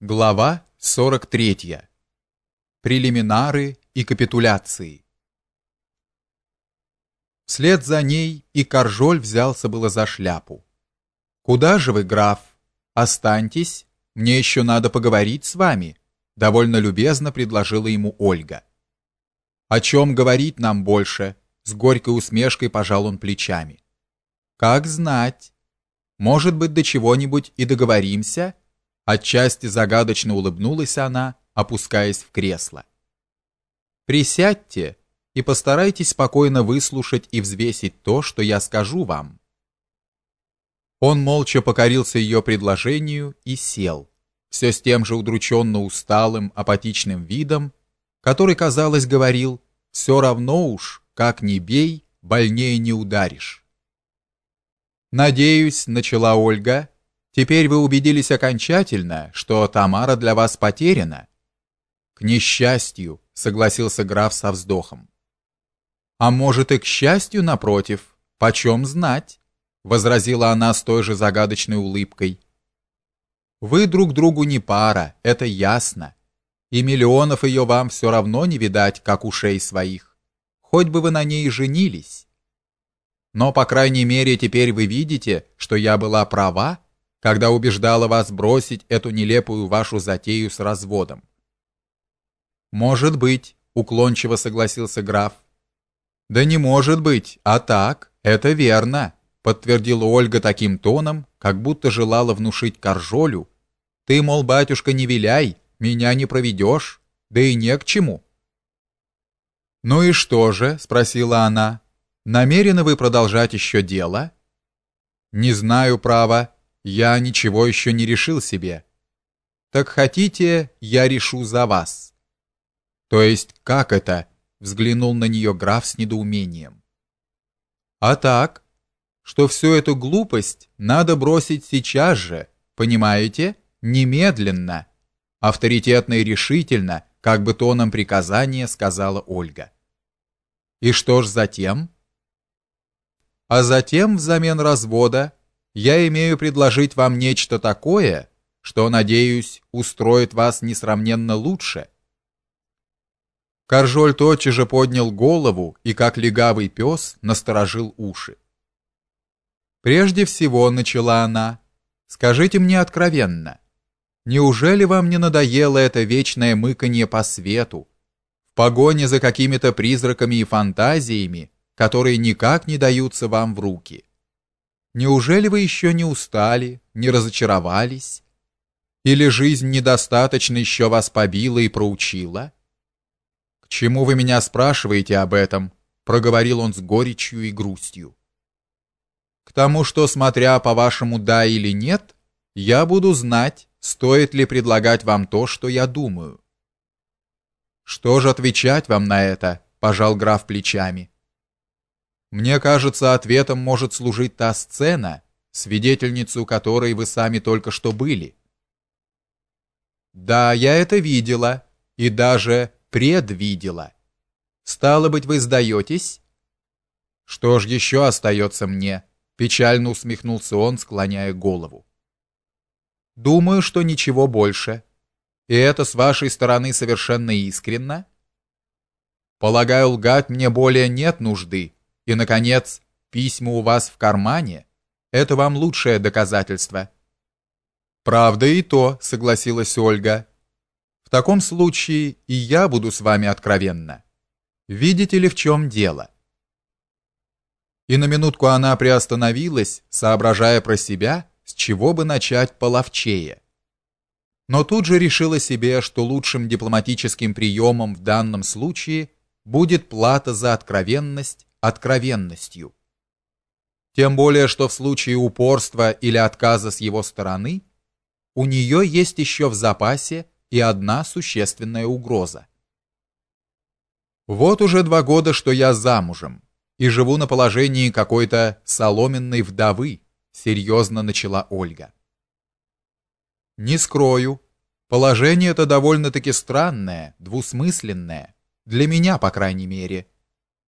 Глава 43. Прелиминары и капитуляции. Вслед за ней и Каржоль взялся было за шляпу. Куда же вы, граф? Останьтесь, мне еще надо поговорить с вами, довольно любезно предложила ему Ольга. О чем говорить нам больше? С горькой усмешкой пожал он плечами. Как знать? Может быть, до чего-нибудь и договоримся? Отчасти загадочно улыбнулась она, опускаясь в кресло. Присядьте и постарайтесь спокойно выслушать и взвесить то, что я скажу вам. Он молча покорился ее предложению и сел, все с тем же удрученно усталым, апатичным видом, который, казалось, говорил: все равно уж, как ни бей, больнее не ударишь. Надеюсь, начала Ольга, Теперь вы убедились окончательно, что Тамара для вас потеряна. К несчастью, согласился граф со вздохом. А может и к счастью напротив, почем знать, возразила она с той же загадочной улыбкой. Вы друг другу не пара, это ясно. И миллионов ее вам все равно не видать, как ушей своих. Хоть бы вы на ней женились. Но по крайней мере теперь вы видите, что я была права когда убеждала вас бросить эту нелепую вашу затею с разводом. Может быть, уклончиво согласился граф. Да не может быть, а так, это верно, подтвердила Ольга таким тоном, как будто желала внушить Каржолю: ты, мол, батюшка, не виляй, меня не проведешь, да и не к чему. Ну и что же, спросила она. Намерены вы продолжать еще дело? Не знаю, право, я ничего еще не решил себе. Так хотите, я решу за вас. То есть, как это? взглянул на нее граф с недоумением. А так, что всю эту глупость надо бросить сейчас же, понимаете? Немедленно, авторитетно и решительно, как бы тоном приказания сказала Ольга. И что ж затем? А затем взамен развода я имею предложить вам нечто такое, что, надеюсь, устроит вас несравненно лучше. Каржоль тотчас же поднял голову и, как легавый пес, насторожил уши. Прежде всего, начала она, скажите мне откровенно, неужели вам не надоело это вечное мыканье по свету, в погоне за какими-то призраками и фантазиями, которые никак не даются вам в руки? Неужели вы еще не устали, не разочаровались? Или жизнь недостаточно еще вас побила и проучила? К чему вы меня спрашиваете об этом? проговорил он с горечью и грустью. К тому, что смотря по вашему да или нет, я буду знать, стоит ли предлагать вам то, что я думаю. Что же отвечать вам на это? пожал граф плечами. Мне кажется, ответом может служить та сцена, свидетельницу которой вы сами только что были. Да, я это видела и даже предвидела. Стало быть, вы сдаетесь? Что ж еще остается мне? Печально усмехнулся он, склоняя голову. Думаю, что ничего больше. И это с вашей стороны совершенно искренно. Полагаю, лгать мне более нет нужды и, наконец, письма у вас в кармане – это вам лучшее доказательство. Правда и то, согласилась Ольга. В таком случае и я буду с вами откровенна. Видите ли, в чем дело? И на минутку она приостановилась, соображая про себя, с чего бы начать половчее. Но тут же решила себе, что лучшим дипломатическим приемом в данном случае будет плата за откровенность откровенностью. Тем более, что в случае упорства или отказа с его стороны у нее есть еще в запасе и одна существенная угроза. Вот уже два года, что я замужем и живу на положении какой-то соломенной вдовы, серьезно начала Ольга. Не скрою, положение это довольно-таки странное, двусмысленное, для меня, по крайней мере.